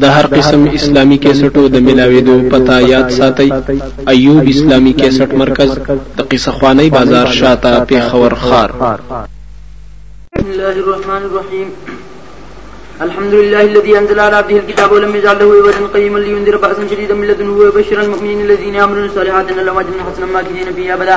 د هر قسم اسلامی کیسټو د ملاویدو پتا یاد ساتي ایوب اسلامی کیسټ مرکز د قصه خوانی بازار شاته پیښور خار بسم الله الرحمن الرحیم الحمد لله الذي انزل على عبده الكتاب ولم يجعل له عوجا قيما لينذر باسا شديدا من لدنه ويبشر المؤمنين الذين يعملون الصالحات ان لهم اجرا حسنا ماكثين فيه ابدا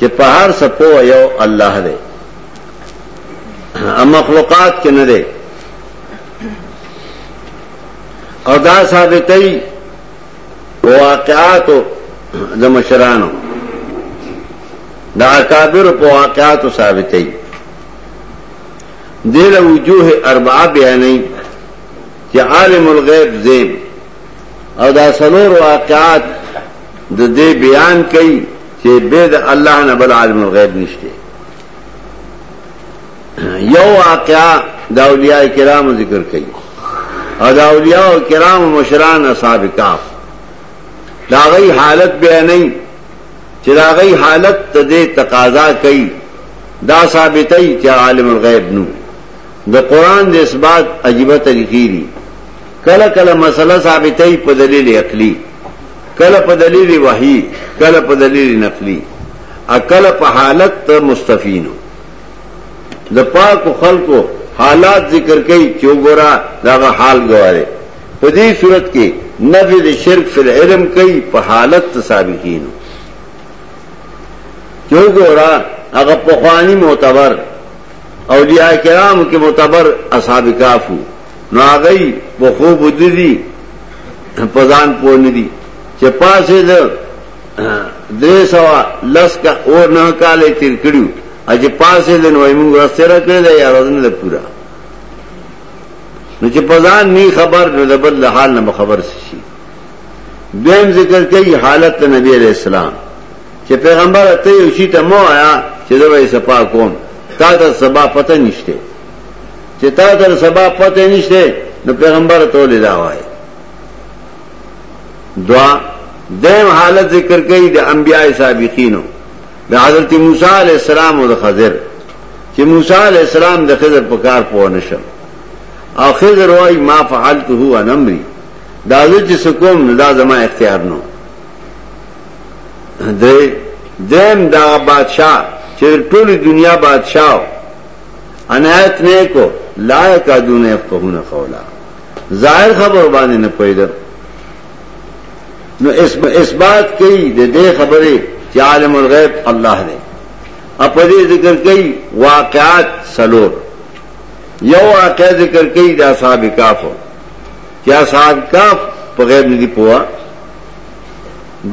چې په هر څه پوه یو الله دی ا مخلوقات کې نه دی او دا ثابتې واقعات د مشرانو دا اکابر په واقعات ثابتې دله وجوه اربعه بیانې چې عالم الغیب زین او دا سلور واقعات د دې بیان کوي چې به د الله نه بل عالم الغیب نشته یو واقعا د اولیاء کرامو ذکر کوي او د اولیاء کرام مشران اصحاب کاف دا غي حالت به نه چې دا غي حالت ته دې تقاضا کوي دا ثابتې چې عالم الغیب نو د قران د اثبات عجیب طریقې دي کله کله مسله ثابتې په دلیل عقلی کله په دلیل وحی کله په دلیل نقلی اکل په حالت مستفینو د پاک خلکو حالات ذکر کوي چې وګوره دا حال غواړي په دې صورت کې نفي د شرک فل علم کوي په حالت سابقینو چې وګوره هغه په خواني معتبر اولیاء کرام کې معتبر اصحاب کافو نو هغه په خوب ودی په ځان پوه نه دي چې پاسه ده درې سوا لس کا او نه کالې تیر کړو اج پاسه ده نو موږ راسته را کړی دا یار نه ده پورا نو چې په ځان نه خبر نو د بل حال نه خبر شي دویم ذکر کوي حالت نبی علیہ السلام چې پیغمبر ته یو شي ته مو آیا چې دوی سپا کوم تا ته سبا پته نشته چې تا ته سبا پته نشته نو پیغمبر ته ولې دا وای دعا دیم حالت ذکر کوي د انبیای سابقینو د حضرت موسی علی السلام او د خضر چې موسی علی السلام د خضر په کار پوه نشم او خضر وای ما فعلته هو انمری دا چې سکوم نه دا زما اختیار نو دیم دا بادشاہ چې ټول دنیا بادشاہ عنایت نیکو لا یکادون یفقهون قولا ظاهر خبر باندې نه پوهیدل نو اسم اثبات کوي د دې خبرې چې عالم الغیب الله دی په دې ذکر کوي واقعات سلور یو واقع ذکر کوي د اصحاب کاف چې اصحاب کاف په غیب نه دی پوها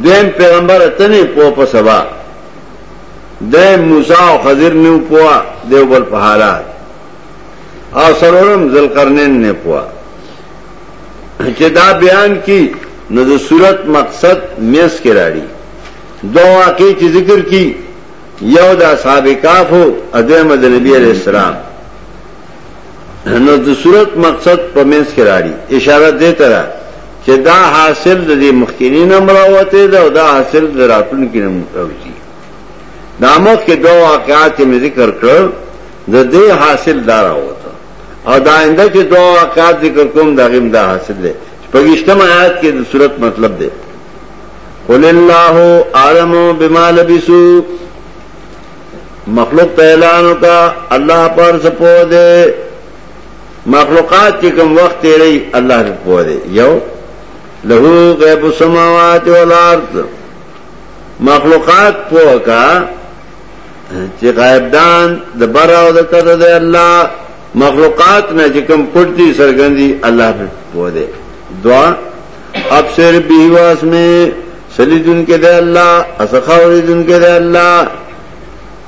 دیم پیغمبر اتنه په په سبا ده موسی او خضر نیو پوا دیو بل په حالات او سرورم ذلقرنین نه پوا چې دا بیان کی نو د صورت مقصد میس کې راړي دو واقع چې ذکر کی یو د اصحاب کاف او ادم د نبی علیہ السلام نو د صورت مقصد په میس کې راړي اشاره دې ترا چې دا حاصل د دې مخکینی نه مراوته ده او دا حاصل د راتلونکي نه مراوتی دا مخکې دوه واقعات مې ذکر کړ د دې حاصل دا راوته او دا انده چې دوه واقعات ذکر کوم دا غیم دا حاصل ده پګشتم آیات کې د صورت مطلب ده قل الله عالم بما لبسوا مخلوق ته اعلان وکا الله پر سپو ده مخلوقات چې کوم وخت تیری الله په پوه دی یو له غیب السماوات والارض مخلوقات پوه کا چې غیب دان د بر او د کده دی الله مخلوقات نه چې کوم پټ دي سرګندي الله په پوه دی دعا ابصر به واسمه سلیدن کې دی الله اسخاوریدن کې دی الله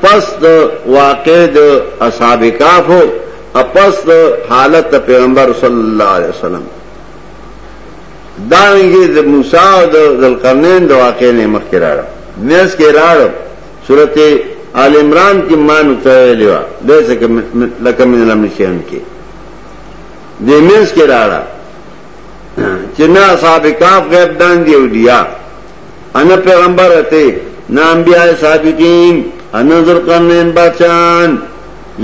پس د واقع د اصحاب کهف او پس د حالت د پیغمبر صلی الله علیه وسلم دا رنګي د موسی او د ذلقرنین د واقع نه مخ کې راړ مېس کې راړ سورته آل عمران کې مان ته لیوا د څه لکه من لم نشین کې د مېس کې راړ چې نه صاحب کاف غیب دان دی او دیا انا پیغمبر اتے نا انبیاء سابقین انا ذرقرنین بادشاہان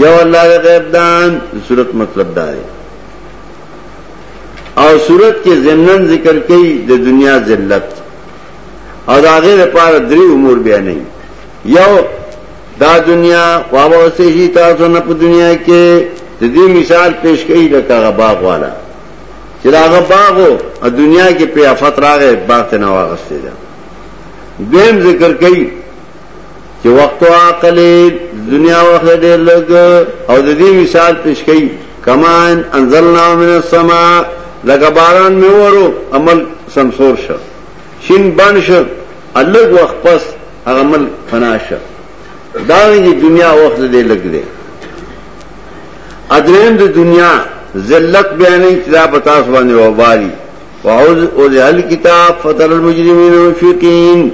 یو اللہ دے غیب دان صورت مطلب دا ہے او صورت کے ضمن ذکر کی د دنیا ذلت او دا غیر پار دری امور بیا نہیں یو دا دنیا وابا سے ہی تاسو نہ دنیا کے ددی مثال پیش کی لکا باغ والا چې داغه باغو دنیا کې په افات راغې باغ ته نواغستې ده دیم ذکر کوي چې وخت او عقل دنیا وخت ډېر لږ او د دې مثال پیش کوي کمان انزلنا من السما لکه باران مې ورو عمل سمسور شو شین بن شو الګ وخت پس هغه عمل فنا شو دا دنیا وخت دې لګ دې ادریم د دنیا ذلت بیانې چې دا په تاسو باندې وباري واعوذ او ذل کتاب فتر المجرمین مشفقین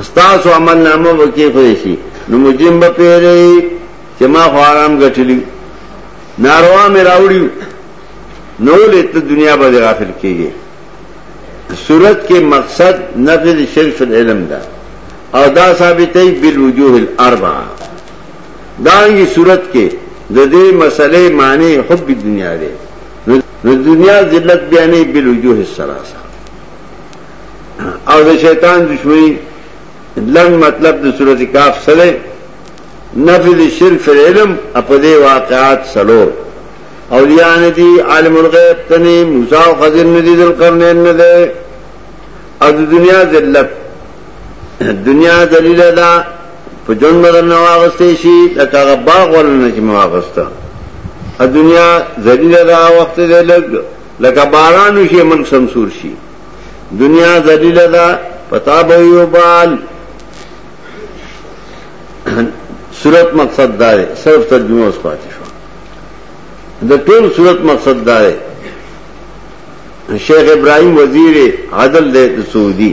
استاسو عمل نامه وکي خو شي نو مجرم به پیری چې ما خو آرام غټلی ناروا مې راوړی نو لته دنیا به غافل کیږي صورت کې مقصد نفذ شرک العلم ده او دا ثابتې بالوجوه الاربعه دانګی صورت کې ددې مسئلې معنی حب دنیا دی نو دنیا ذلت بیانې بل وجوه الثلاثه او د شیطان دشمنی لن مطلب د صورت کاف سره نفی د شرک فی العلم اپدې واقعات سلو اولیاء ندی عالم الغیب تنی موسی او خضر ندی ذل قرنین نه ده او د دنیا ذلت دنیا ذلیل ده په جون بدل نه واغستې شي لکه هغه باغ ولنه چې مواغسته ا دنیا ذلیله ده وخت دې لګ لکه باران شي ملک سمسور شي دنیا ذلیله ده پتا به یو بال صورت مقصد دا دی صرف ترجمه اوس پاتې شو د ټول صورت مقصد دا دی شیخ ابراهیم وزیر عدل دی سعودي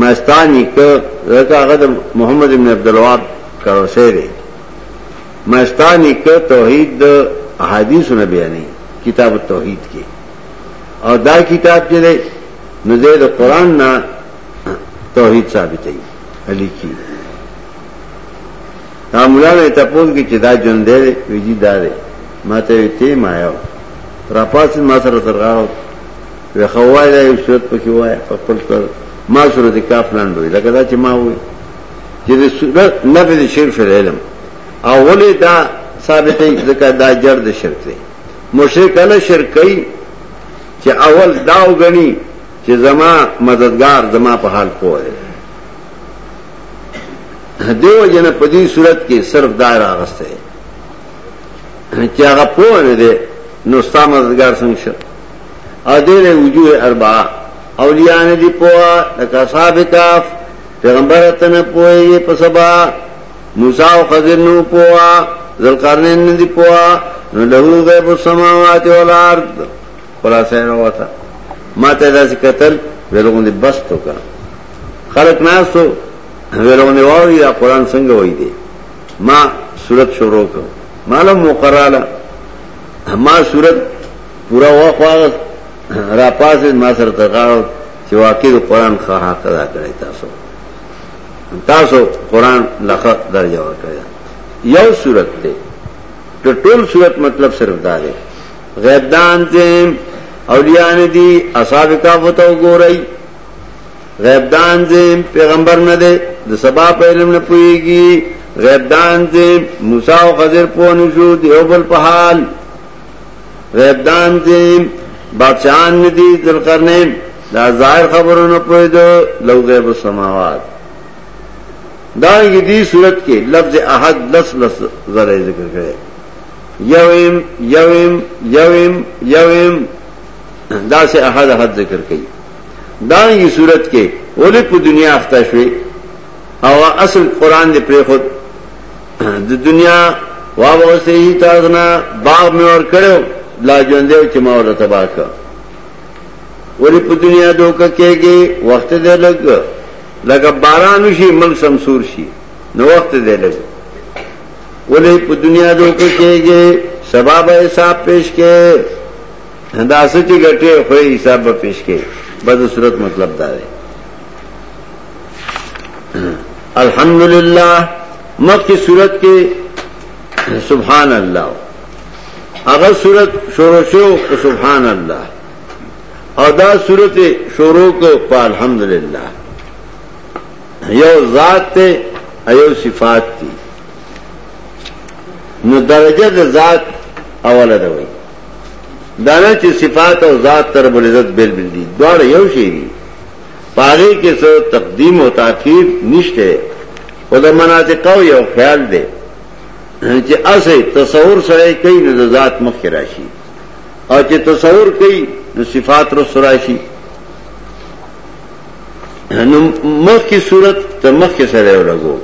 ما ستا نیکه ځکه هغه د محمد ابن عبدالواب کړوسی دی ما ستا نیکه توحید د احادیثو نه بیانې کتاب التوحید کې او دا کتاب چې دی نو دی د قرآن نه توحید ثابتوي لیکي دا مولانا یې تپوس کې چې دا ژوند دی ویجی دا دی ما ته یې ته ما یو راپاسې ما سره تر غاړه وی خوای دا یو صورت پکې وای خپل کړ ما صورت کاف لاندې وی لکه دا چې ما وی چې د صورت نفي د شرک فی العلم اولې دا ثابتې ځکه دا جړ د شرک دی مشرک کله شرک کوي چې اول دا وګڼي چې زما مددگار زما په حال پوه دی دیو جن په دې صورت کې صرف دایره اغسته چې هغه پوه نه دی نو ستاسو مددگار څنګه او دې له وجوه اربعه اولیاء نه دی پوها لکه اصحاب کاف پیغمبر ته نه پوهیږي په سبا موسی او خضر نو پوها ذلقرنین نه دی پوها نو له غیب السماوات والارض خلاصې نه وته ما ته داسې قتل ورغون دي بس تو کا خلق ناس تو ورغون واوی یا قران څنګه وای دی ما صورت شروع کړ معلوم مقراله ما صورت پورا وخت واغس را پاس ما سره تغاړو چې واقعي قرآن ښه حق ادا کړی تاسو تاسو قرآن لخه درجه ورکړی یو صورت دی ته ټول صورت مطلب صرف دا دی غیب دان دې اولیاء نه دي اصحاب کاف ته وګورئ غیب دان دې پیغمبر نه دی د سبا په علم نه پويږي غیب دان دې موسی او خضر په نشو دیوبل په حال غیبدان دی بادشاہان ندی ذوالقرنین دا ظاهر خبرو نه پوی دو لو غیب السماوات دا یی دی صورت کې لفظ احد لس لس زره ذکر کړي یویم یویم یویم یویم دا سے احد احد ذکر کړي دا یی صورت کې اولی په دنیا اخته شوی او اصل قران دې پرې خود د دنیا واغسته یی تاسو نه باغ مې ور کړو لا ژوندې چې ما ور تباہ کړ ولی په دنیا دوکه کېږي وخت دې لګ لکه باران شي مل سمسور شي نو وخت دې لګ ولی په دنیا دوکه کېږي سبب حساب پیش کې دا سچې ګټه خو حساب پیش کې بده صورت مطلب دا دی الحمد للہ مت کی صورت کے سبحان اللہ اگر صورت شورو شو تو سبحان اللہ ادا صورت شورو کو پا الحمد للہ یو ذات تے ایو صفات تی نو درجہ دا ذات اولا دوئی دانا چی صفات او ذات ترب العزت بیل بیل دی دوار یو شیری په هغې کې څه تقدیم او تاخیر نشته خو د مناطقو یو خیال دی چې اسې تصور سره کوي نو د ذات مخکې راشي او چې تصور کوي نو صفات رو سراشي نو مخ کی صورت ته مخ کې سره ولګو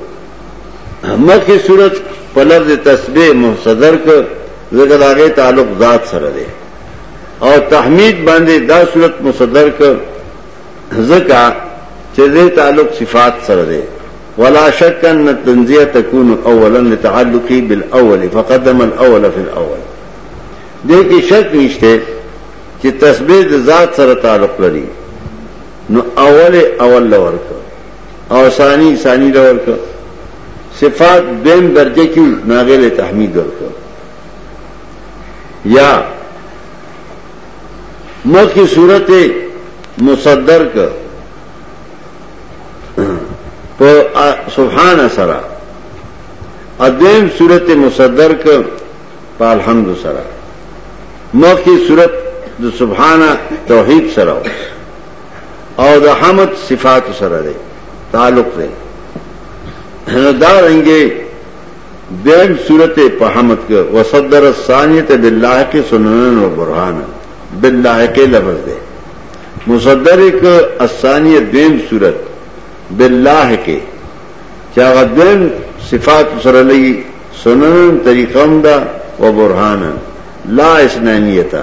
مخ کی صورت په لفظ تسبیح محصدر ک زګر هغه تعلق ذات سره دی او تحمید باندې دا صورت مصدر ک ځکه چې دې تعلق صفات سره دی ولا شك ان التنزيه تكون اولا لتعلقه بالاول فقدم الاول في الاول دې کې شک نشته چې تسبیح د ذات سره تعلق لري نو اول اول لور ک او ثانی ثانی لور ک صفات دیم درجه کې ناغله تحمید ورکړه یا مخ کی صورت مصدر ک په سبحان سرا ادم صورت مصدر ک په الحمد سرا مخ کی صورت د سبحان توحید سرا او د حمد صفات سره دی تعلق دی نو دا رنګه دویم صورت په حمد کې وصدر الثانیه بالله کې سنن او برهان بالله کې لفظ ده مصدر کې الثانیه دویم صورت بالله کې چا غدن صفات سره لګي سنن طریقم دا و برهان لا اسنانیتا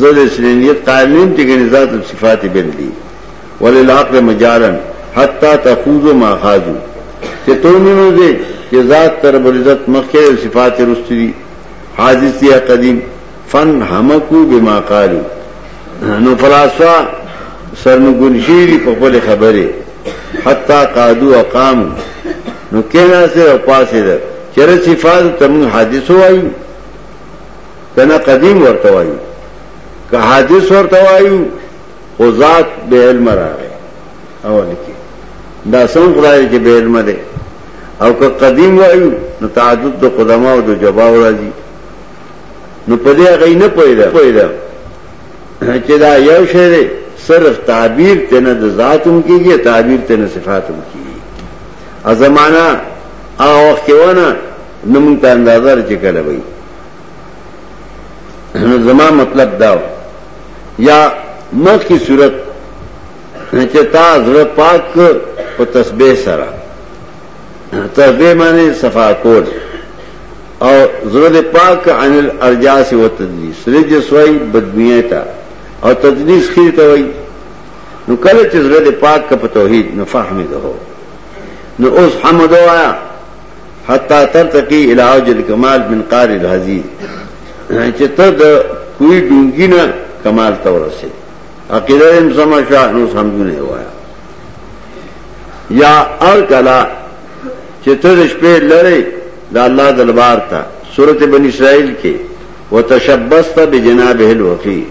زد اسنانیت قائل نیم چې ګنې ذات صفات بل دي وللعقل مجالا حتى تخوض ما خاضو چې تو مينو دې چې ذات تر برزت مخکې او صفات رستري حادث یا قدیم فن همکو بما قالو نو فلاسفه سرنګونشيري په خپل خبره حتا قادو اقام نو کینا سره او پاسه ده چر صفات تم حادث وایو کنا قدیم ورته وایو که حادث ورته وایو خو ذات بے علم راغی اول کې دا سم خدای چې بے علم دی او که قدیم وایو نو تعدد د قدما او د جواب راځي نو په دې غي نه پوهیدا پوهیدا چې دا یو شی دی صرف تعبیر تنه د ذاتم کیږي تعبیر تنه صفاتم کیږي ا زمانہ او وخت ونه نمون ته اندازه چې کله وي زما مطلب دا یا مخ کی صورت چتا زړه پاک په تسبیح سره تسبیح معنی صفا کول او زړه پاک عن الارجاس و تدلیس رجس وای بدبیه تا او تدلیس خیر ته وای نو کله چې زړه پاک په توحید نو فهمې ده نو اوس حمد وایا حتا ترتقی العوج الکمال من قار الحزیر چې ته د کوی ډونګی نه کمال ته ورسې عقیده هم سم شو نو سمونه وایا یا ار کلا چې ته د شپې لری د الله دربار ته سورته بنی اسرائیل کې وتشبست بجنابه الوفی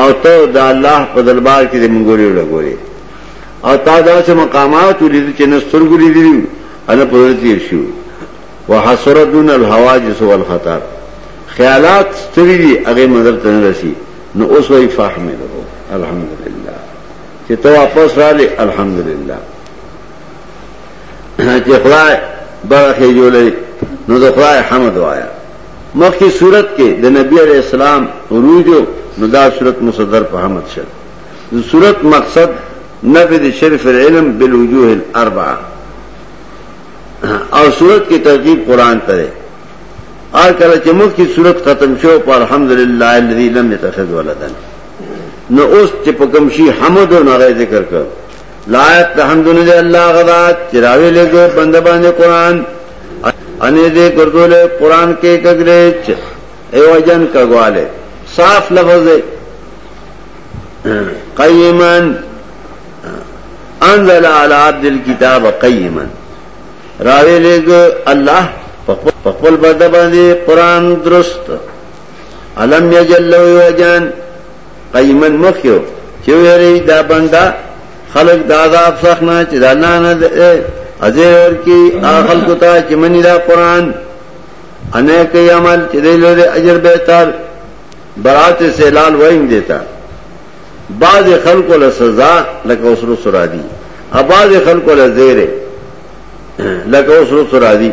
او ته د الله په دربار کې د منګوري لګوري او تا دا چې مقامات ولید چې نسترګو لیدلی انا په تیر شو وحسرتون الحواجس والخطر خیالات ستړي دي هغه نظر ته نه رسی نو اوس وی فهم له الحمدلله چې ته واپس را لې الحمدلله چې خدای برخه جوړې نو د خدای حمد وایا مخکې صورت کې د نبی علیہ السلام عروج نو دا صورت مصدر په حمد شد د صورت مقصد نفی د شرف العلم بالوجوه الاربعه او صورت کې ترغیب قران ته ده آر کله چې مخکې صورت ختم شو په الحمدلله الذي لم يتخذ ولدا نو اوس چې په کوم شي حمد او نغې ذکر کړ لایق د حمدونه دی الله غدا چې راوي لګو بند باندې قران ان دې ګردول قران کې کګرېچ ایو جن کګواله صاف لفظ دی قیما انزل على عبد الكتاب قیما راوي لګو الله په خپل بند باندې قران درست علم یجل وجن قیمن مخیو چې ویری دا بندا خلق دا عذاب سخنا چې دا الله نه ده ازه ور کی اخل کوتا چې منی دا قران انه کوي عمل چې دی له اجر به تر برات سے لال وین دیتا بعض خلق له سزا لکه اوسرو سرا دی اباز خلق له زیره لکه اوسرو سرا دی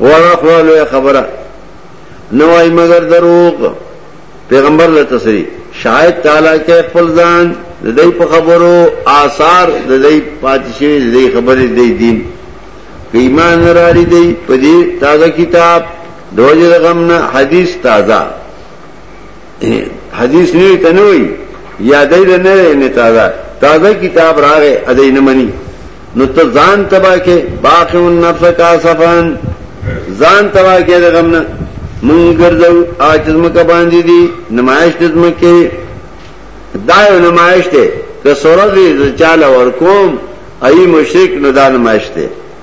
وړه خو لوی خبره نه وای مگر دروغ پیغمبر له تصریح شاید تعالی کې خپل ځان د دې په خبرو آثار د دې پاتشي د دې خبرې د دین ایمان راړي دی په دې تازه کتاب دوجه غمنه حدیث تازه حدیث نوی ته نه وای یادای له نه نه تازه تازه کتاب راغې ادای نه منی نو ته ځان تبا کې باقی النفس کا صفان ځان تبا کې د غم نه مونږ ګرځو اج زمکه باندې دي نمایش د زمکه دا یو نمایش ته که سورځي چاله ورکوم ای مشرک نو دا نمایش ته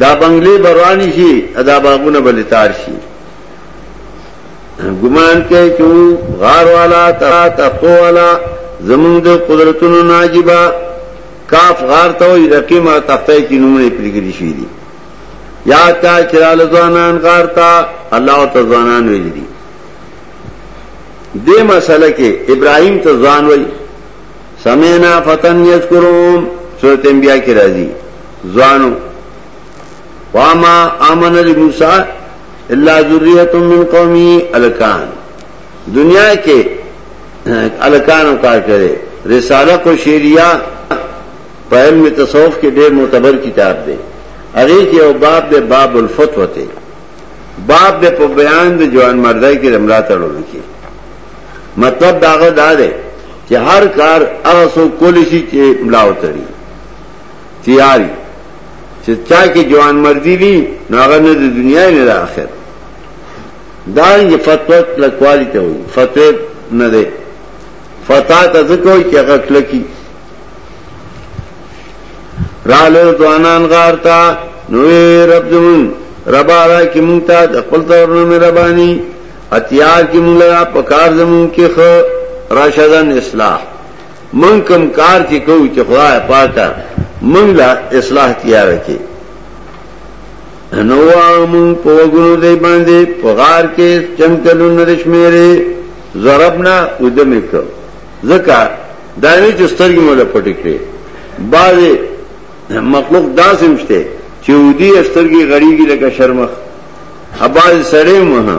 دا بنگلې بروانی شي ادا باغونه بل تار شي ګمان کوي چې غار والا تا تخو والا زمونږ د قدرتونو ناجبا کاف غار ته وي رقیم او تخته کې نمونه پرګری شي دي یا تا چرال ځوانان غار تا الله او ته ځوانان ویل دي دې مسله کې ابراهیم ته ځوان وای سمینا فتن یذکرون سورۃ انبیاء کې راځي ځوانو واما امن لموسی الا ذریه من قومه الکان دنیا کې الکانو کار کړي رساله کو شیریا په علم تصوف کې ډېر معتبر کتاب دی هغه کې یو باب دی باب الفتوه ته باب دی په بیان د جوان مردای کې رملا تړل کې مطلب داغه دا دی چې هر کار هغه سو کولی شي چې ملاو تړي تیاری چې چا کې جوان مردی وي نو هغه نه د دنیا نه د آخرت دا یې فتوا کلکوالی ته وي فتوا نه ده فتا ته ځکه چې هغه کلکی را له دوانان غارتا نوې رب زمون ربا را کې مونږ ته د خپل تورنه مې ربانی اتیار کې مونږ لا پکار زمون کې خو راشدن اصلاح موږ کوم کار چې کوو چې خدای پاکه موږ له اصلاح تیار کړي نو موږ په وګونو دی باندې په غار کې چمکلو نرشمیره ضربنا ودمه کو ځکه دا نه چې سترګې مولا پټې کړې بعض مخلوق داسې مشته چې ودي سترګې غړيږي لکه شرمخ اباز سړې مه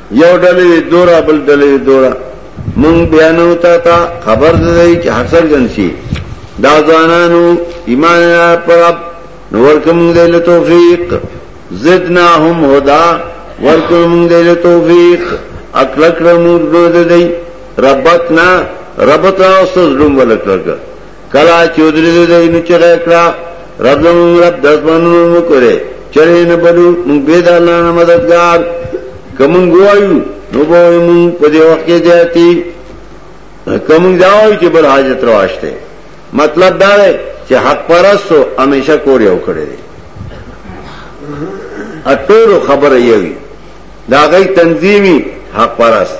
یو ډلې وی دورا بل ډلې وی دورا مونږ بیانو تا تا خبر زده چې حسر جنسی دا ځانانو ایمان پر رب نور کوم دې له توفیق زدناهم هدا ورکوم دې له توفیق اکل کړم دې ربتنا ربتا اوس ظلم ولکړه کلا چودری دو دی نو چغه کړه رب زمون رب دزمنو مو کړي چرې نه بلو مون به د الله نه مددگار کوم ګوایو نو به مون په دې وخت کې جاتی کوم ځای چې بل حاجت رواشته مطلب دا دی چې حق پرستو همیشه کور یو کړی دی اټورو خبره یوي دا غي تنظیمي حق پرست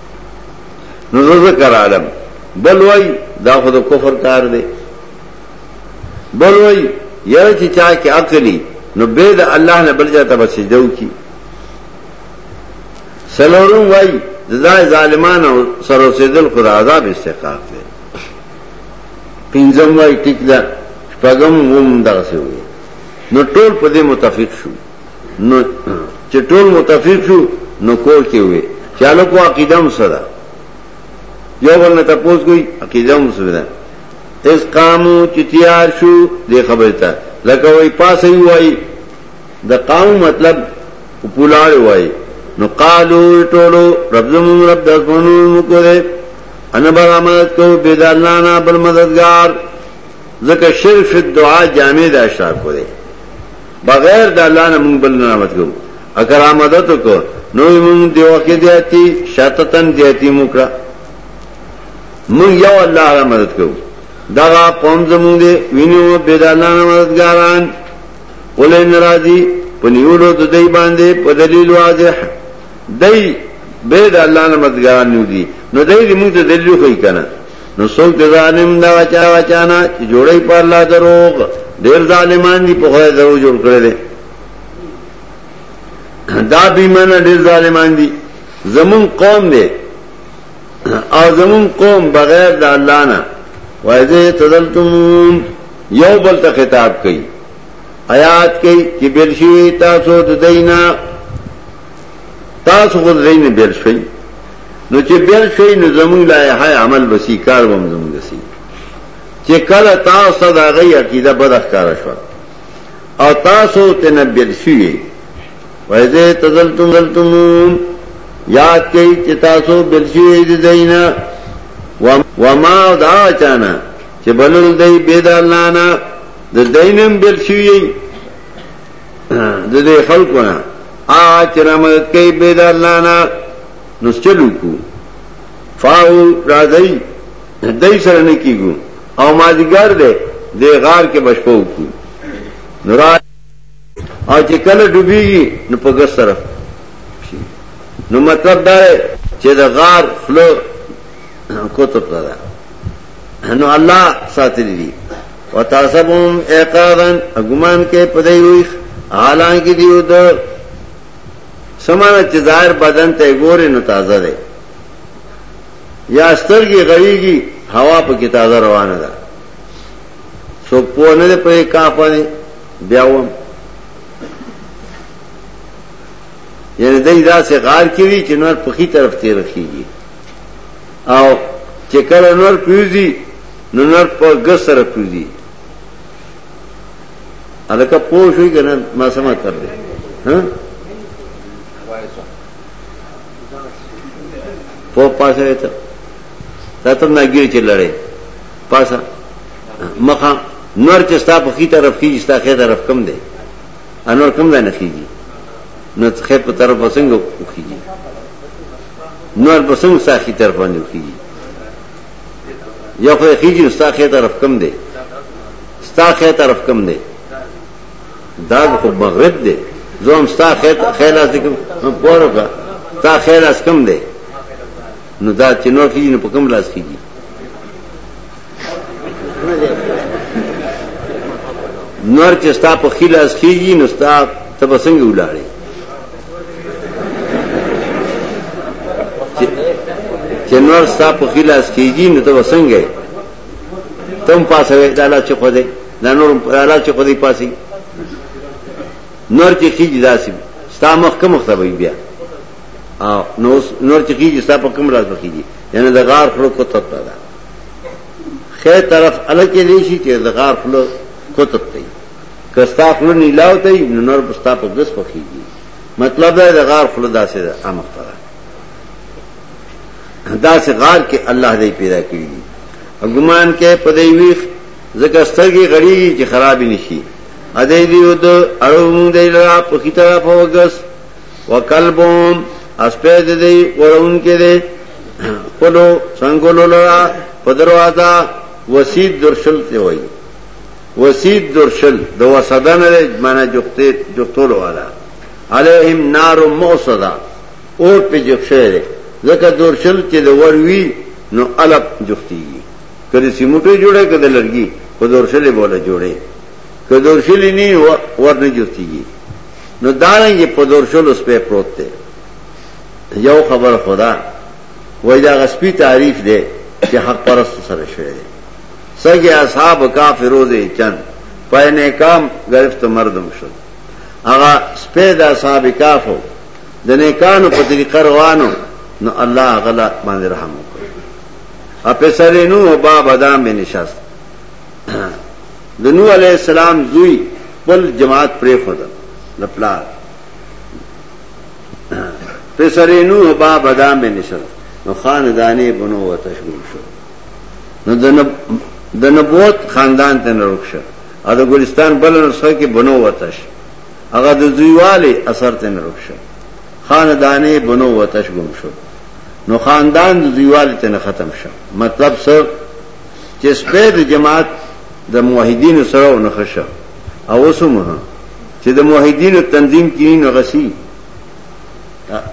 نو زه ذکر عالم بل وای دا خود کفر کار دی بل وای یره چې چا کې عقلی نو به د الله نه بل ځای ته سجده وکي سلورون وای دا ظالمان او سره سیدل خدا عذاب استحقاق دی پنځم وای ټیک ده شپږم هم دغه څه وو نو ټول په دې متفق شو نو چې ټول متفق شو نو کور کې وې چالو کو عقیده هم سره یو بل نه تاسو کوی عقیده هم سره اس قامو چې تیار شو دې خبره ته لکه وای پاسه وای د قام مطلب پولار وای نو قالو ټولو رب زمون رب د اسمانو مکو دې انا بر امانت کو بيدالنا بل مددگار ځکه شرف دعا جامع د اشراق کوي بغیر د الله نه مونږ بل نه نعمت کوو اگر آمدت کو نو مونږ دی وکه دیاتی شاتتن دیاتی موکړه مونږ یو الله را مدد کوو دا قوم زمونږ دی وینو بيدالله نه مددګاران ولې ناراضي پنیولو د دې باندې په دلیل واضح دی بيد الله نه مددګاران نه دي نو دې موږ ته دلیل خو یې کنه نو څوک د ظالم دا چا چانا چې جوړي په الله دروغ ډېر ظالمان دي په خدای درو جوړ کړل دي دا بیمانه ډېر ظالمان دي زمون قوم دي او زمون قوم بغیر د الله نه وایذه تذلتم یو بل ته خطاب کوي آیات کوي چې بل شي تاسو د دینه تاسو غوډرین بل شي نو چې بیل شوی نو زمونږ لایحه عمل بسی کار بم زمونږ سی چې کله تاسو دا غي عقیده بدخکار شو او تاسو ته نه بیل شوی وایزه تزلتم زلتم یاد کئ چې تاسو بیل شوی دي دینه وما دا چانا چې بلل دی بيد الله نه د دینم بیل شوی ددې خلکو نه آ چې را مدد کوي بې د الله نه نو چلو کو فاو راځي دای سره نه کیګو او مازیګر دې د غار کې بشپو کو نو را او چې کله ډوبېږي نو په ګس سره نو مطلب دا دی چې د غار خلو کوته ده نو الله ساتلی دی وتاسبهم ايقاظا اګمان کې پدای ویخ حالانکه دیو د سمانه چې ظاهر بدن ته ګورې نو تازه دی یا سترګې غړیږي هوا په کې تازه روانه ده څوک په نه په کا پانی بیا و یعنی دای دا سه غار کوي چې نور په خي طرف تیر کیږي او چې کله نور پیوزي نو نر په ګ سره کوزي الکه پوه شوي که نه ما څه مطلب دی پوه پاسه وی ته دا ته ناګیر چې لړې پاسه مخه نور چې ستا په خي طرف کېږي ستا خې طرف کم دی انور کم ځای نه کېږي نو خې په طرف وسنګ کېږي نور بسنګ ساخي طرف باندې کېږي یو خدای خیجی ستا خیر طرف کم دی ستا خیر طرف کم دی دا خو مغرب دی زوم ستا خیر خیر از کوم پورو کا تا خیر از کم دی نو دا چې نور خیجی نو په کم لاس خیجی نور چې ستا په خیلاس خیجی نو ستا تبسنګ ولاړی چې نور ستا په خلاص کېږي نو ته وسنګې تم پاسه وې دالا چې خو دې دا نور دالا چې خو دې پاسي نور چې کېږي داسې ستا مخ کوم وخت به بیا او نو نور چې کېږي ستا په کوم راز کېږي یعنی د غار خلو کو تط ده خیر طرف الګ کې دی شي چې د غار خلو کو تط دی که ستا خوله نیلاو ته نو نور به ستا په دس پخېږي مطلب دا د غار خوله داسې ده امخ ته ده داسې غار کې الله دې پیدا کړی دي ګمان کې په دې ویخ ځکه سترګې غړیږي چې خراب نشي ا دې دی ود اړو موږ دې لا په خطر په وګس وکلبون اسپید دې ورون کې دې خپلو څنګهولو لرا په دروازه وسید درشل ته وایي وسید درشل د وسده نه دی معنی جوخته جوختولو والا علیهم نار موصدا اور په جوخشه دی ځکه درشل چې د ور وی نو الپ جوختیږي کله سیمټو جوړه کده لرګي په درشل بوله جوړه کله درشل نه ور نه جوختیږي نو دارنګ په درشل اوس په پروت دی یو خبر خدا وای دا غسپی تعریف دی چې حق پرست سره شوی دی سگے اصحاب کا فروزے چند پے نیکام گرفت مردم شد اغا سپے دا اصحاب کاف ہو دا نیکانو پا طریقہ روانو نو اللہ غلا باندې رحم وکړ اپے سر نو با بدام بے نشست د نو علیہ السلام زوی پل جماعت پرې خود لپلار پسرینو با بدام بنشل نو خاندانی بنو وتشغول شو نو د نبوت خاندان ته نه روک شه او د ګلستان بل نسخه کې بنو وتش هغه د زویواله اثر ته نه روک شه خاندانې بنو وتش ګم شو نو خاندان د زویواله ته نه ختم شه مطلب سر چې سپید جماعت د موحدین سره نه خشه او وسمه چې د موحدین تنظیم کې نه غسی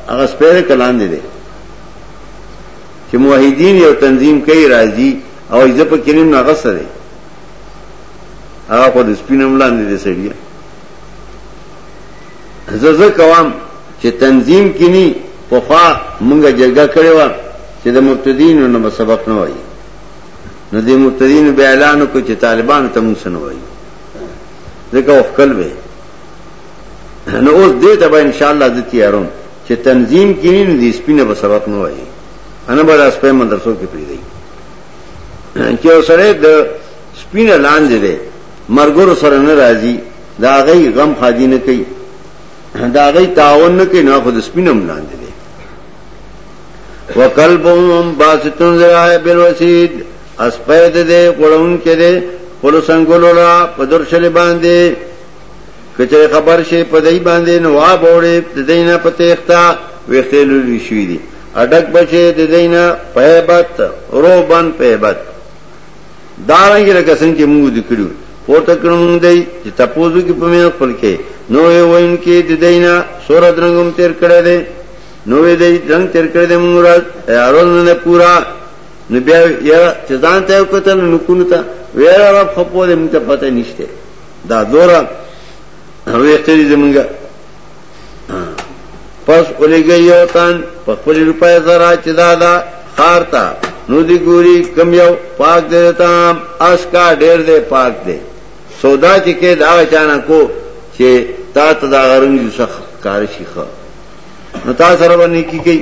هغه سپیر کلان دي چې موحدین یو تنظیم کوي راځي او ایزه په کینم نه غسه دی هغه په سپینم لاندې دي سړي ززه کوم چې تنظیم کینی په خوا مونږه جرګه کړې و چې د مبتدین نو سبق نه وایي نو د مبتدین به اعلان کو چې طالبان ته مونږ نه وایي ځکه وکړل به نو اوس دې ته به ان شاء الله د تیاروم چې تنظیم کینی نو دې سپینه په سبق نه وایي انا به دا سپی مدرسو کې پریږدي چې اوسره د سپینه لاندې دی مرګور سره نه راځي دا غي غم خادي نه کوي دا غي تعاون نه کوي نه خو د سپینم لاندې دی وکلبهم باسطن ذرائع بالوسید اسپید دې قړون کې دې قل سنگولو را پدرشل باندې کچره خبر شي په دای باندې نو وا بوړې د دینه په تېختا وختلو لشي دي اډک بچي د دینه په hebat روبن په hebat دارنګ لکه څنګه موږ وکړو پورته کړم دی چې تاسو کې په مې خپل کې نو یې وین کې د دینه سور درنګم تیر کړه دې نو یې دې درنګ تیر کړه دې موږ راز اړول نه پورا نو بیا یا چې ځان ته وکړل نو کونتا ویره رب خپل موږ ته پته نشته دا دورا هوې کړی زمونږه پس ولګي یو تن په خپل روپای زرا چې دا دا خارتا نو دی ګوري کم یو پاک دې تام اس کا ډېر دې پاک دې سودا چې کې دا چانا کو چې تا ته دا غرنګ یوسخ کار شي خو نو تا سره باندې کی کی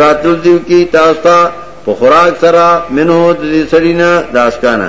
راتل دیو کی تاسو ته په خوراک سره منو دې سړینا داسکانا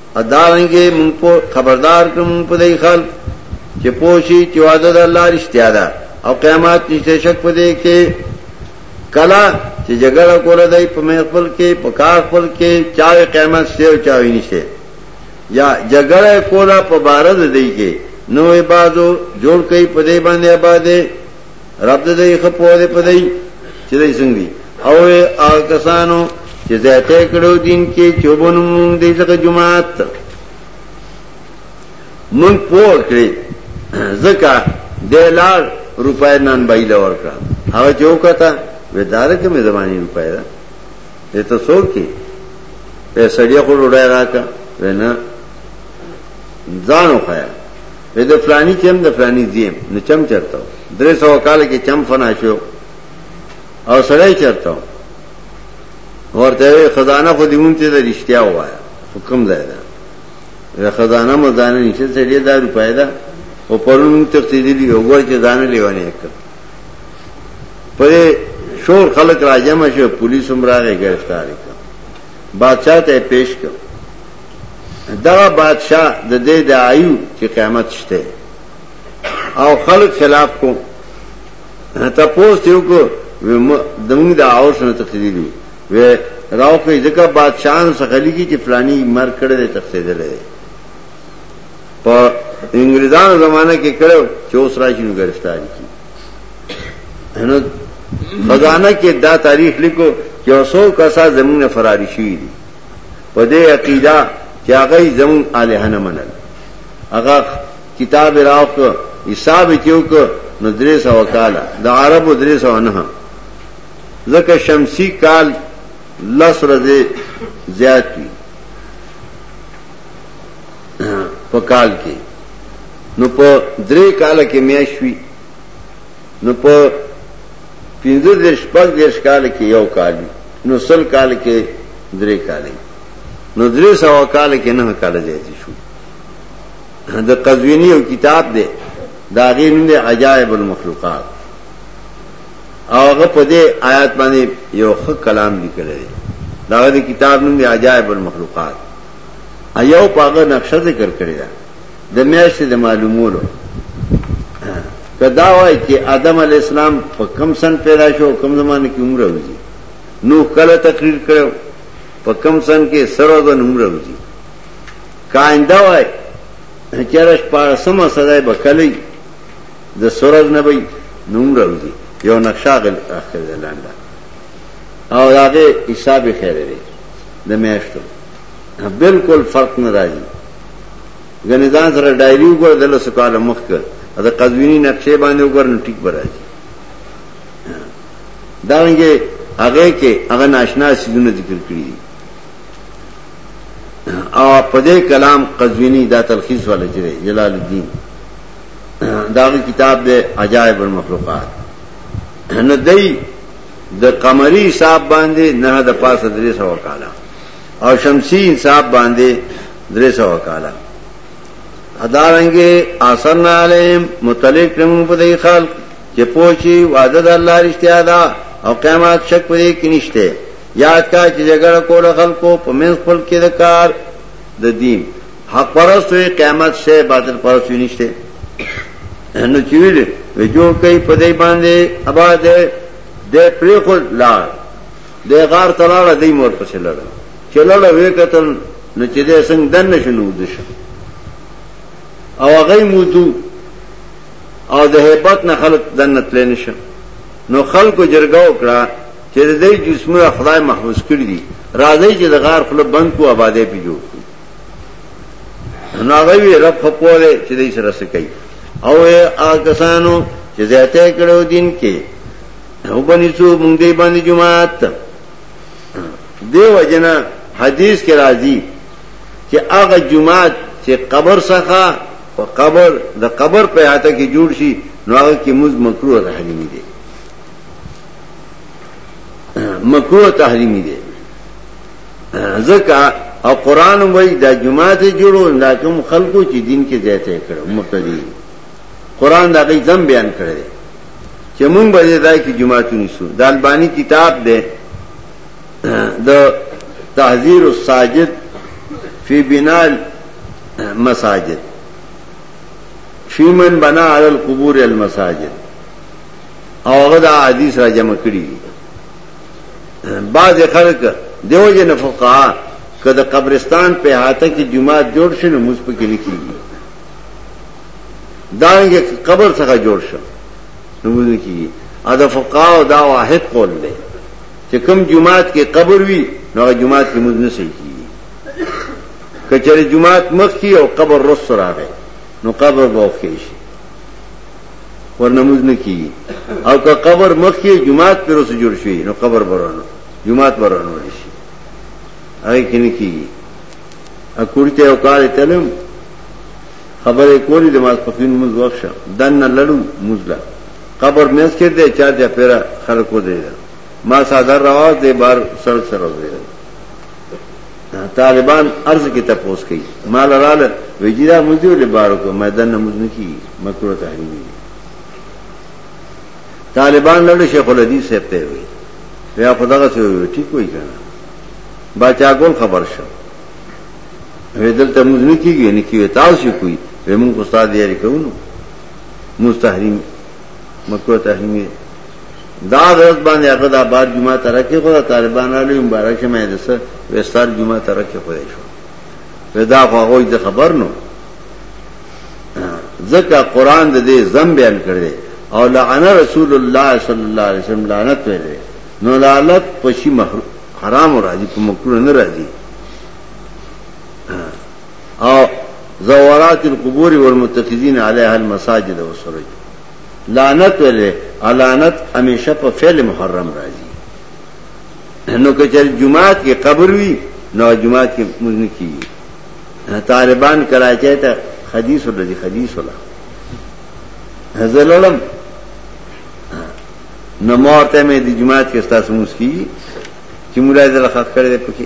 ادارنګه مونږ په خبردار کوم په دې خلک چې پوښي چې وعده د الله رښتیا ده او قیامت نشته شک په دې کې کلا چې جګړه کوله دای په مې خپل کې په کار خپل کې چا قیامت شته او چا وی نشته یا جګړه کوله په بار د دې کې نو عبادو جوړ کوي په دې باندې آبادې رب دې دې خپو دې پدای چې دې څنګه دي او هغه کسانو چې زیاته کړو دین کې چوبونو مونږ دې ځکه جماعت مونږ پوه کړی ځکه دې لار روپای نن بای لور کړ هغه جو کته ودار کې مې زماني روپای را دې ته سو کې په سړیا کو ډوډۍ راکا وینا ځانو خیا وې د فلاني چم د فلاني زیم نو چم چرته درې سو کال کې چم فنا شو او سړی چرته ورته خزانه خو دې مونږ ته د رښتیا وایا حکم ځای ده دا خزانه مو دانه نشته چې دې دا روپای ده او پرون ته تیدلی یو ور چې دانه لیوانه کړ پرې شور خلک راځم چې پولیس هم راغی گرفتار کړ بادشاہ ته پیش کړ دغه بادشاہ د دې د آیو چې قیامت شته او خلق خلاف کو ته پوس یو کو دموږ د آوس نه تقریر و راو کوي ځکه بادشاہ سخلی کی چې فلانی مر کړه دې تقریدل په انګریزانو زمانہ کې کړو چې اوس راشي نو گرفتار کی نو خزانه کې دا تاریخ لیکو چې اوسو کسا زمونه فراری شوی دي په دې عقیده چې هغه زمون الہ نه منل هغه کتاب راوخ حساب کېو ک نو درې سو کاله د عربو درې سو نه ځکه شمسی کال لس ورځې زیات وي په کال کې نو په درې کال کې میاشوي نو په پنځه دېرش شپږ دېرش کال کې یو کال وي نو سل کال کې درې کال وي نو درې سوه کال کې نه کال زیات شو د قزوینی یو کتاب دی د هغې نوم دی عجایب المخلوقات او هغه په دې آیات باندې یو ښه کلام لیکلی دی د هغه د کتاب نوم دی عجایب المخلوقات ایو په هغه نقشه ذکر کړې ده د میاشتې د معلومولو کدا وای چې آدم علی السلام په کم سن پیدا شو کم زمانه کې عمر وځي نو کله تقریر کړو په کم سن کې سره د عمر وځي کاینده وای چرش پارسمه صدای بکلی د سورج نه وي نوم راوځي یو نقشه غل اخر لاندې او هغه حساب خیر لري د میاشتو بالکل فرق نه راځي غنی ځان سره ډایری وګور د لسو کالو مخ کړ دا قزوینی نقشې باندې وګور نو ټیک برازي دا رنګه هغه کې هغه ناشنا سيزونه ذکر کړی او په دې کلام قزوینی دا تلخیص ولا چره جلال الدین دا کتاب دے عجائب المخلوقات نہ دئی د قمری صاحب باندھے نہ د پاس ادریس و کالا او شمسی انصاف باندې درې سوه کاله ادارنګه آسرنا علیم مطلق کړم په دې خلق چې پوچی وعده د الله رښتیا ده او قیامت شک پرې کې نشته یاد کا چې جګړه کول خلکو په منځ خپل کې د کار د دین حق پرستوي قیامت شه باطل پرستوي نشته نو چې ویل وجو کوي په دې باندې آباد دې پرې خو لار دی غار ته لاړه دی مور پسې لړه چې لړه وې کتل نو چې دې څنګه دن نشنو دشه او هغه مودو او د هیبت نه خلق دن تل نشه نو خلکو جرګه وکړه چې دې جسمه خدای محفوظ کړی دي راځي چې د غار خپل بند کو آبادې پی جوړ نو هغه وی رب خپوره چې دې سره سکی او هغه کسانو چې زیاته کړو دین کې او بنی سو مونږ دی باندې جماعت دی وجنا حدیث کې راځي چې هغه جماعت چې قبر څخه او قبر د قبر په هاته کې جوړ شي نو هغه کې موږ مکروه تحریمي دي مکروه تحریمي دي ځکه او قران وایي دا جماعت جوړو دا کوم خلکو چې دین کې ځای ته کړو مقتدی قران دا غي ځم بیان کړی دی چې مونږ به ځای کې جمعه تونی شو د البانی کتاب دی د تحذير الساجد في بناء المساجد في من بنا على القبور المساجد او هغه دا حدیث را جمع کړی بعض خلک دیو جن فقها کله قبرستان په هاته کې جمعه جوړ شنه مصپکې لیکي دارنګه قبر څخه جوړ شو نو موږ کیږي ا د فقاو دا واحد قول دی چې کوم جمعات کې قبر وي نو هغه جمعات کې موږ نه سي کیږي کچره جمعات مخ کی او قبر رس راغی نو قبر به وکړي شي ورنه موږ نه کیږي او که قبر مخ کی جمعات پر رس جوړ شي نو قبر برانو جمعات برانو شي هغه کې نه کیږي ا کوړته او کال تلم خبرې کولی د ماسپخین موز وخت شه دنه لړو موز له قبر مېز کې دی چار چا پیرا خلک ودرېدل ما صادر راواز دی بار سړک سره ودرېدل طالبان ارز کې تپوس کوي مال رااله ویجیرا مزیو له بار کو میدان نموز نه کی مکروه تحریمی طالبان لړ شیخ الحدیث صاحب ته وي بیا خدغه څه وي ټیک وي کنه بچا ګول خبر شو وی دلته موږ نه کیږي نه کیږي تاسو کوی وی موږ استاد یې ریکونو مستحریم مکو تحریمه دا حضرت باندې هغه د بار جمعه ترکه خو طالبان علی مبارک شه مې دسه وستار جمعه ترکه خو شو ودا خو هغه د خبر نو ځکه قران د دې زم بیان کړي او لعن رسول الله صلی الله علیه وسلم لعنت ویلې نو لعنت پشي حرام راځي په مکروه نه راځي او زورات القبور والمتخذین علیها المساجد وسره لعنت ولې علانت همیشه په فعل محرم راځي نو کچر جمعات کې قبر وي نو جمعات کې موږ نه کیږي طالبان کراچۍ ته حدیث ولدي حدیث ولا زلولم نو مورته مې د جمعات کې تاسو موږ کیږي چې مولا دې لخوا کړې پکې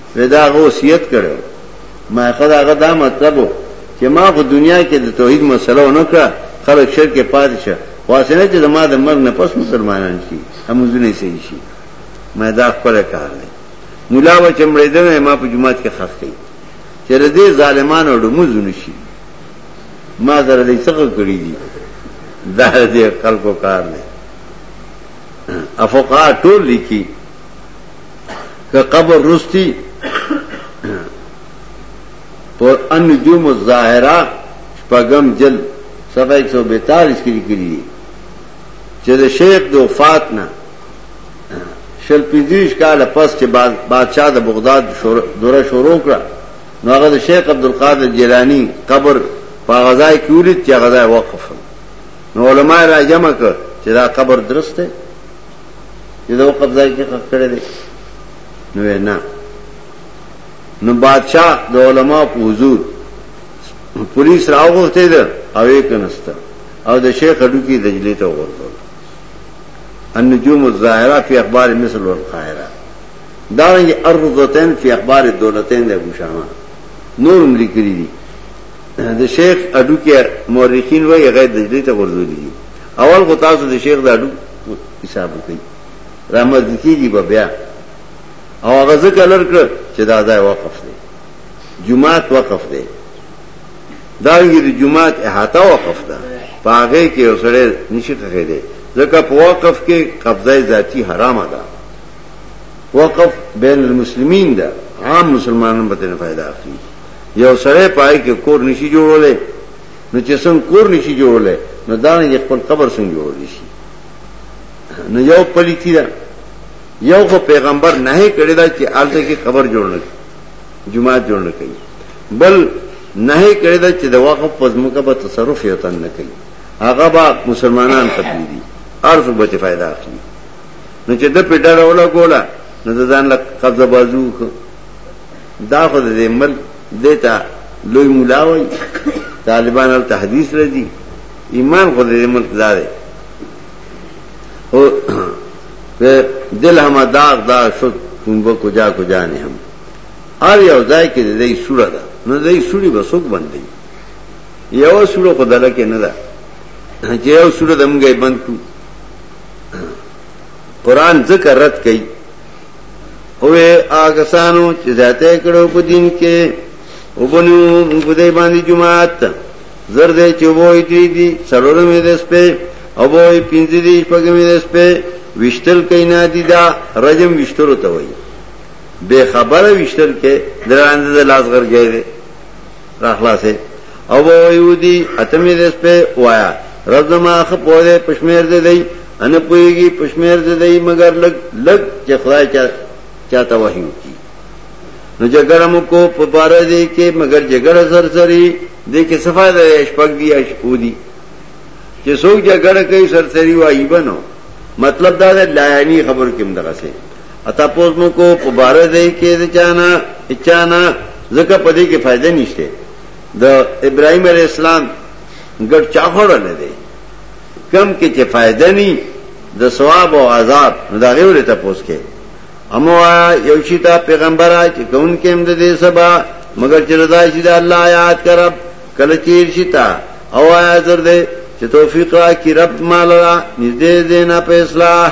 وې دا هغه وصیت کړو ما خدا هغه دا مطلب وو چې ما په دنیا کې د توحید مسله ونه کړه خلک شرک پاتې شه واسنه چې ما د مرګ نه پس مسلمانان شي همزونه صحیح شي ما دا خپل کار دی مولا و چې مړېدل ما په جمعات کې خاص کړي چې دې ظالمانو ډموزونه شي ما سره دې څه کړی دي دا دې خلکو کار دی افقا ټول لیکي که قبر رستی پر النجوم الظاهره شپږم جلد صفحه 142 کې لیکلي دي چې د شیخ د وفات نه شل پیدیش کال پس چې بادشاہ د بغداد دوره شروع کړه نو هغه د شیخ عبدالقادر جیلانی قبر په غزای کې ولید چې غزای وقف نو علما را جمع کړ چې دا قبر درسته چې دا قبضه کې خخ کړی دی نو نه نو بادشاہ د علماء په حضور پولیس راوغوښته ده او یې کنسته او د شیخ اډو کې دجلې ته ورغله النجوم الظاهره فی اخبار مصر والقاهره دا رنګ ارضتين فی اخبار الدولتين د ګوشاما نور لیکلي دي د شیخ اډو کې مورخین وایي غیر دجلې ته ورغلي اول خو تاسو د شیخ دا ډو حساب وکړي رحمت کیږي به بیا او هغه ځکه لر کړ چې دا ځای وقف دی جمعات وقف دی دا یې د جمعات احاطه وقف ده پاغه کې اوسړې نشي کېږي دی ځکه په وقف کې قبضه ذاتی حرامه ده وقف بین المسلمین ده عام مسلمانانو به نه فائدہ اخلي یو سره پای کې کور نشي جوړولې نو چې څنګه کور نشي جوړولای نو دا نه خپل قبر څنګه جوړول شي نو یو پلیتی دا یو خو پیغمبر نه کړی دا چې آلته کې قبر جوړ نه جمعه جوړ نه کوي بل نه کړی دا چې د وقف پزموکه په تصرف یو تن نه کوي هغه با مسلمانان تبدیل دي ارزو به فائدہ اخلي نو چې د پیډر ولا ګولا نو ځان له قبضه بازو دا خو د دې ملک دیتا لوی مولا وای طالبان ال تحدیث لدی ایمان خو د دې ملک دا دی او دل هم داغ دا شد پونبه کجا کجا نه هم ار یو ځای کې د دې سوره ده نو د دې سوري وسوک باندې یو سوره خو دله کې نه ده چې یو سوره دمګې بند کو قران ذکر رد کړي اوه آګسانو چې زیاته کړو په دین کې وبنو په دې باندې جماعت زر دې چې وای دي دي سرور مې دې سپه او وای پینځه دې پګې مې دې سپه وشتل کینا دي دا رجم وشتل ته وای به خبره وشتل کې درانده لاس غرګې راخلا سے او وایو دی اتمی رس پہ وایا رب زما خ پوهه پښمیر دې دی ان پویږي پښمیر دې دی مگر لګ لګ چې خدای چا چاته وحی وکي نو جګړه مو کو په بار دې کې مگر جګړه سر سری دې کې صفه ده شپږ دی اشپو دی چې څوک جګړه کوي سر سری وایي بنو مطلب دا ده لایانی خبر کې مدغه سي اتا پوز مو کو په بار دی کې د چانا اچانا زکه پدې کې فائدہ نشته د ابراهيم عليه السلام ګډ چا خور نه دی کم کې چې فائدہ ني د ثواب او عذاب نو دا غوړې ته پوس کې امو یو شي ته پیغمبر چې کون کې هم د دې سبا مگر چې رضا شي د الله یاد کرب کله چې شي تا او آیا زر دې چې توفیق را کی رب مال را نږدې دې نه په اصلاح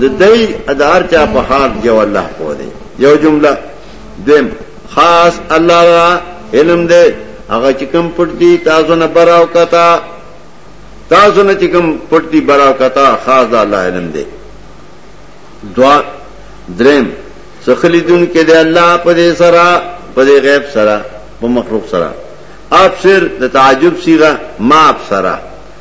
د دای ادار چا په حال یو الله په دی یو جمله دیم خاص الله را علم دی هغه چې کوم پټ دی تاسو نه براو کتا تاسو نه چې کوم پټ دی براو کتا خاص الله علم دی دعا دریم سخلی دن کې دی الله په دې سره په دې غیب سره په مخلوق سره ابصر د تعجب سیغه ما ابصره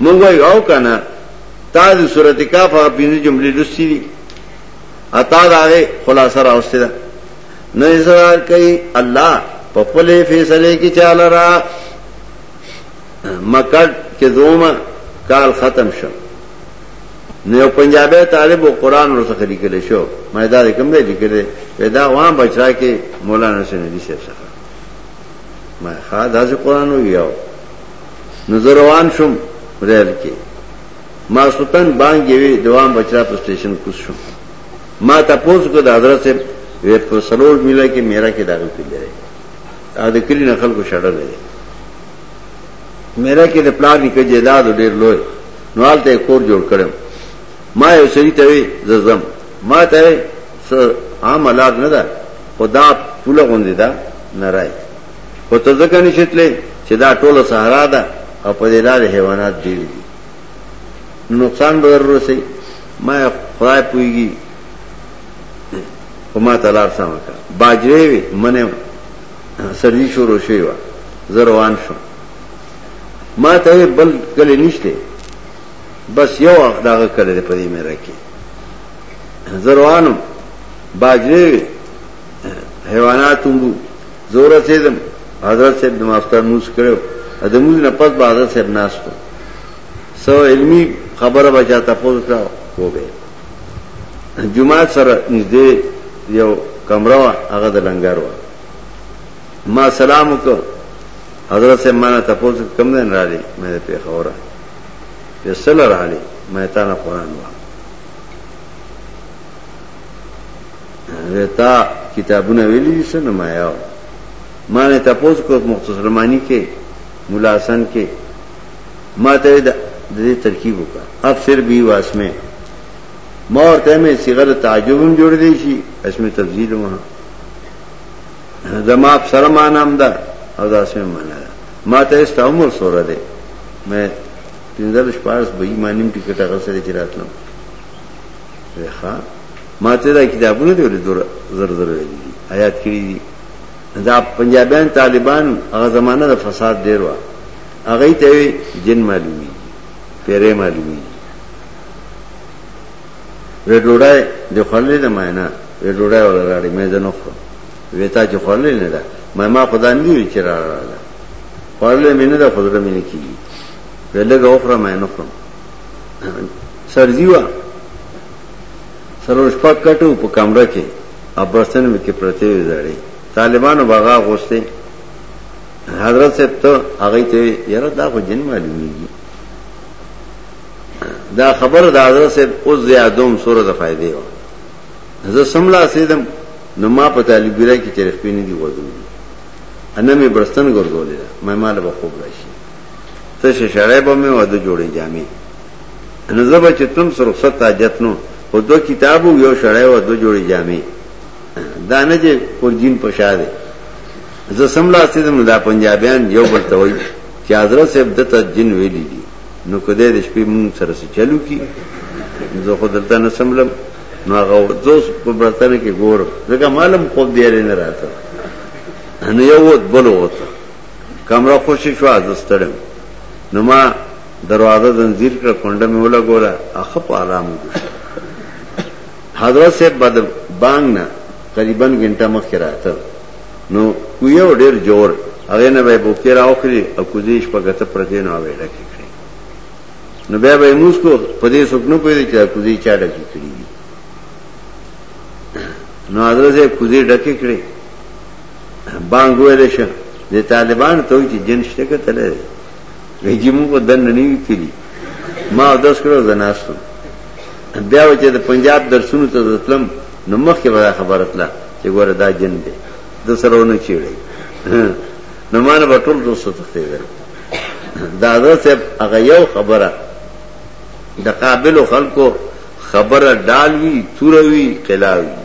مونږ وایو او کنه تا د سورۃ کاف هغه پنځه جملې لوستې دي اتا دا غي خلاصه راوسته ده نه اصرار کوي الله په خپل فیصله کې چاله را مکړ چې دوما کال ختم شو نو یو پنجابی طالب او قران ورته لیکل شو ما دا کوم دی لیکل پیدا وان بچرا کې مولانا حسین علي صاحب څخه ما خا داس قران ویاو نو زه روان شوم ریل کې ماسوتن بانګ یوې دوام بچرا په سټیشن کوس شوم ما تاسو کو د حضرت صاحب وې په سلور میله کې میرا کې داغه کړی دی ا د کلی نه خلکو شړل دی میرا کې د پلان کې جیداد ډیر لوی نو حالته کور جوړ کړم ما یو سړي ته وې ززم ما ته عام حالات نه ده خدا پوله غوندې ده نه راځي خو ته ځکه نشې تللی چې دا ټوله صحرا ده او په دې لارې حیوانات ډېر دي نو نقصان به در رسي ما خدای پوهېږي خو ما ته لار سمه کړه باجرې وې منې سردي شروع شوې وه زه روان شوم ما ته بل کلی نشته بس یو دغه کلی دی په دې مېره کې زه روانم باجرې وې حیوانات هم زور رسیدم حضرت صاحب د ماستر موس کړو د موس نه پس به حضرت صاحب ناس کو سو علمی خبره بچا تاسو ته وو به جمعه سره نږدې یو کمره وا هغه د لنګر وا ما سلام وکړ حضرت صاحب ما نه تاسو کم نه را لې مې په خوره یې سره را لې مې تا نه قران وا تا کتابونه ویلي دي څه نما یو ما نه تاسو کو مختصر معنی کې مولا حسن کې ما ته د دې ترکیب وکړه افسر بي واسمه ما ورته مې صيغه تعجب هم جوړ دی شي اسمه تفضیل ما زما افسر معنا هم ده او دا اسمه معنا ده ما ته است عمر سره ده مې پنځل شپارس به ایمانیم ټیکټ هغه سره چې راتلم ښه ما ته دا کتابونه دی ولې دور زر زر ویلي دي آیات کړي دي دا پنجابیان طالبان هغه زمانه د فساد ډیر و هغه ته وی جن معلومي پیرې معلومي وې ډوډۍ د خلې د ماینا وې ډوډۍ ولا راړې مې زنه خو وېتا چې خلې نه ده ما ما خدای نه وی چې راړه خلې مې نه ده خدای مې نه کیږي ولګه اوخره مې نه خورم سرزی وا سروش پک کټو په کمره کې ابرسن مې کې پرته وي زړې طالبانو بغا غوسته حضرت صاحب ته هغه ته یاره دا خو جن معلومیږي دا خبر د حضرت صاحب او زیادوم سره د فائدې و زه سملا سیدم نو ما په طالب ګره کې چرخ پینې دی وځم انمه برستن ګرځولې ما مال به خوب راشي څه شي شړای به مې وده جوړې جامې نو زه به چې تم سره رخصت حاجت نو او دو کتاب او یو شړای و دو جوړې جامې دا نه چې پر دین په شا دی زه سملا سیدم دا پنجابیان یو بل ته وایي چې حضرت صاحب دته جن ویلي دي نو کده د شپې مونږ سره څه چلو کی زه خو دلته نه سملم نو هغه دوست په برتنه کې ګور ځکه معلوم خوب دی نه راته نو یو وت بل وته کمره خوشې شوه، زه ستړی وم، نو ما دروازه زنځیر کړه، کونډه مې ولګوله او ښه په آرام ویده شوم. حضرت صاحب به د بانګ نه قریباً ګنټه مخکې راته، نو کویه و ډېر جوړ، هغې نه به یې بوکې راوخلي او کوزې یې شپږته پرتې نو هغه یې ډکې کړې، نو بیا به یې موس کو، په دې څوک نه پوهېده چې دا کوزې چا ډکې کړې دي، نو حضرت صاحب کوزې ډکې کړې. بانګ ویل شه د طالبان ته چې جن شته کتل دی ویږي موږ په دن نه وی کړی ما داس کړو زناستو بیا و چې د پنجاب درسونو ته ځتلم نو مخکې به خبره تله چې ګوره دا جن دی د سرونه چیړي نو ما نه ټول دوست تخته دی دا درته هغه یو خبره د قابل خلکو خبره ډالوي توروي قلاوي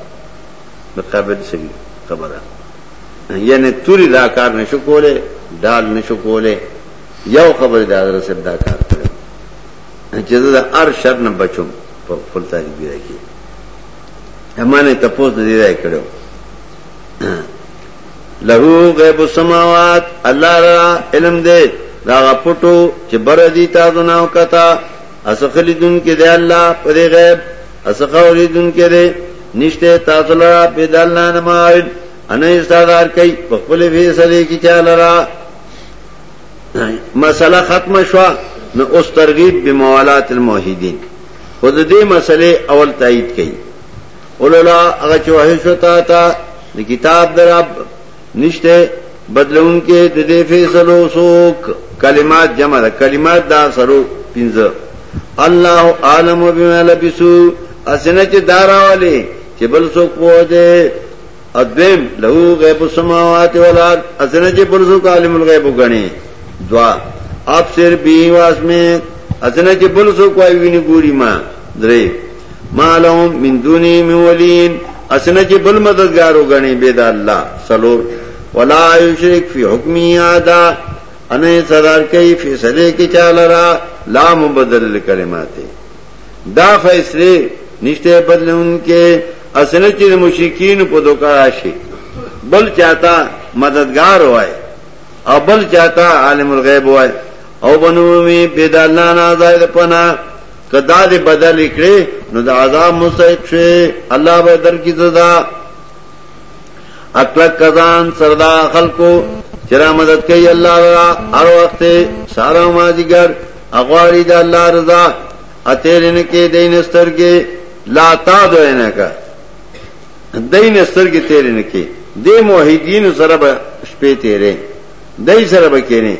د قابل سړي خبره یعنی توري دا کار نشو کوله ډال نشو کوله یو خبر دا درسه دا کار کړو چې دا ار شر نه بچم په خپل تاریخ دی کې امانه تپوس دې راي کړو له غیب السماوات الله را علم دې دا پټو چې بر دي تاسو نه وکتا اسخلی دن کې دی الله په غیب اسقه اوریدونکې ده نشته تاسو لرا بدل نه نه ماوین ان استادار کوي په خپل فیصله کې چا لرا مسله ختمه شو نو اوس ترغیب بموالات الموحدین خو د دې مسلې اول تایید کړي اولولا هغه چې وحی شو تا ته د کتاب درب نشته بدلون کې د دې فیصلو سوک کلمات جمع ده کلمات دا سرو پنځه الله عالم بما لبسو اسنه چې داراواله چې بل څوک وو دې ادم له غیب السماوات والارض اسنه چې بل څوک عالم الغیب وګڼي دعا اب سر بی واس میں اسنه چې بل څوک وایي ویني ګوري ما درې ما لهم من دونه من ولین اسنه چې بل مددگار وګڼي به دا الله سلور ولا یشرک فی حکمی ادا ان صدر کوي فیصله کې چاله را لا مبدل کلمات دا فیصله نشته بدلون کې اسنه چې مشرکین په دوکا شي بل چاته مددگار وای او بل چاته عالم الغیب وای او بنو می بيد الله نه زائد پنا که دا دې بدل کړې نو د عذاب مستحق شې الله به در کی سزا اکلک کزان سردا خلکو چرا مدد کوي الله را هر وخت سارا ما دیګر اغواری د الله رضا اتیرن کې دین ستر کې لا تا دوینه کا دین ستر کې تیرن کې د موحدین سره به شپې تیرې دای سره به کېنه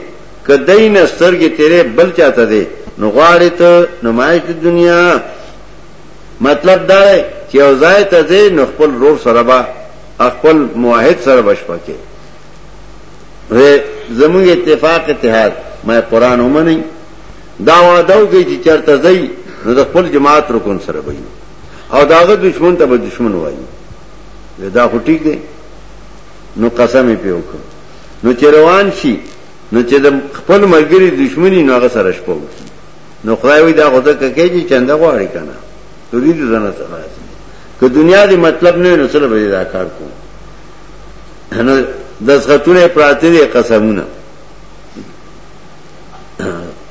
که دای نه سترګې تیرې بل چاته دی نو غواړې ته نمایش د دنیا مطلب دا دی چې او ځای ته دی نو خپل رور سره به خپل موحد سره بشپا کې زمونږ اتفاق اتحاد مې قران ومني دا وعده وکړي چې چرته ځي نو د خپل جماعت رکن سره وي او داغه دشمن ته به دشمن وایي دا خو ټیک دی نو قسم یې پیوکړ نو چې روان شي نو چې د خپل ملګری دشمنی نو هغه سره شپه وکړي نو خدای وي دا غوته کوي چې چنده غواړي کنه تريد زنه سره راځي که دنیا دې مطلب نه نو سره به دا کار کوم نو دسخطونه پراته دي قسمونه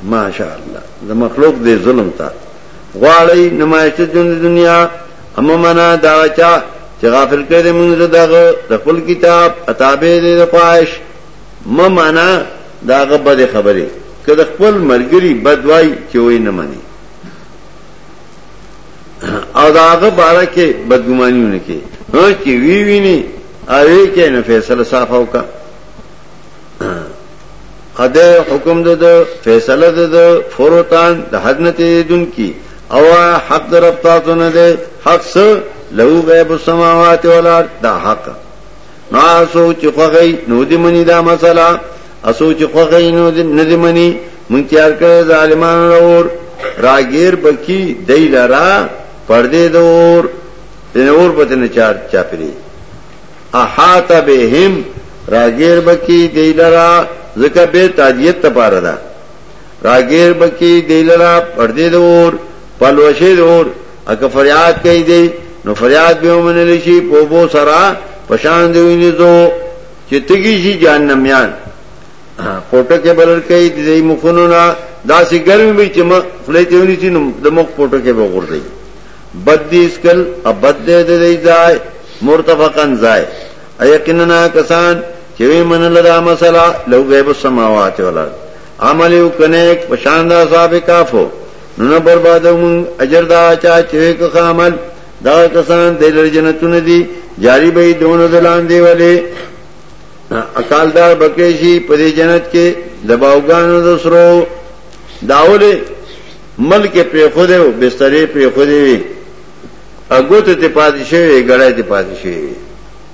ماشاء الله د مخلوق دې ظلم تا غواړي نمایش د دنیا اما منا دا چا چې غافل کړی دی موږ دغه د خپل کتاب اتابه دی د خواهش ما معنا داغه بد خبره که د خپل مرګري بدوای چې وای نه مني او داغه باره کې بدګمانیونه کې هر چې وی ویني اوی کې نه فیصله صاف وکا اده حکم ده ده فیصله ده ده فروتان ده حد نتیدون کی او حق در رب تاسو نه دی حق سو له غیب السماوات والارض دا حق نو اسو چې خوغی نو دی منی دا مسله اسو چې خوغی نو دی نه دی منی مون تیار کړی ظالمان اور راګیر بکی دی لرا پردې دور دین اور پته نه چار چا پری احاط بهم راګیر بکی دی لرا زکه به تاجیت ته پاره ده راګیر بکی دی لرا پردی د اور پلوشه د اور اکه فریاد کوي دی نو فریاد به ومنل شي په بو سرا پشان دی ویني زو چې تګی شي جهنميان پټه کې بلر کوي دی مخونو نه داسې ګرمي به چې مخ خلې ته ونی چې د مخ پټه کې به غور دی بد دي اسکل ابد دې دې ځای مرتفقن ځای ايقننا کسان چې وی منل دا مسله لو غیب السماوات والارض عمل یو کنیک پشان دا صاحب کافو نو نه بربادو مون اجر دا چا چوی که خامل دا کسان دیلر جنتون دی جاری بی دونو دلان دی ولی اکالدار بکریشی پدی جنت کې دباوگانو دسرو داولی ملک پری خوده و بستری پری خوده وی اگوت تی پاتی شوی گڑای تی پاتی شوی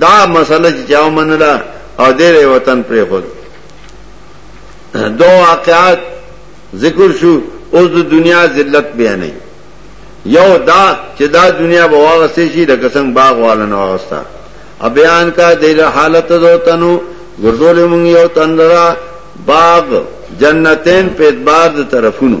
دا مسله چې چاو منله او دې وطن پرې خور دو واقعات ذکر شو اوس د دنیا ذلت بیان نه یو دا چې دا دنیا به واغستې شي د قسم باغ والا نه واغستا بیان کا د حالت دو تنو ګردول مونږ یو تن لرا باغ جنتین په اعتبار د طرفونو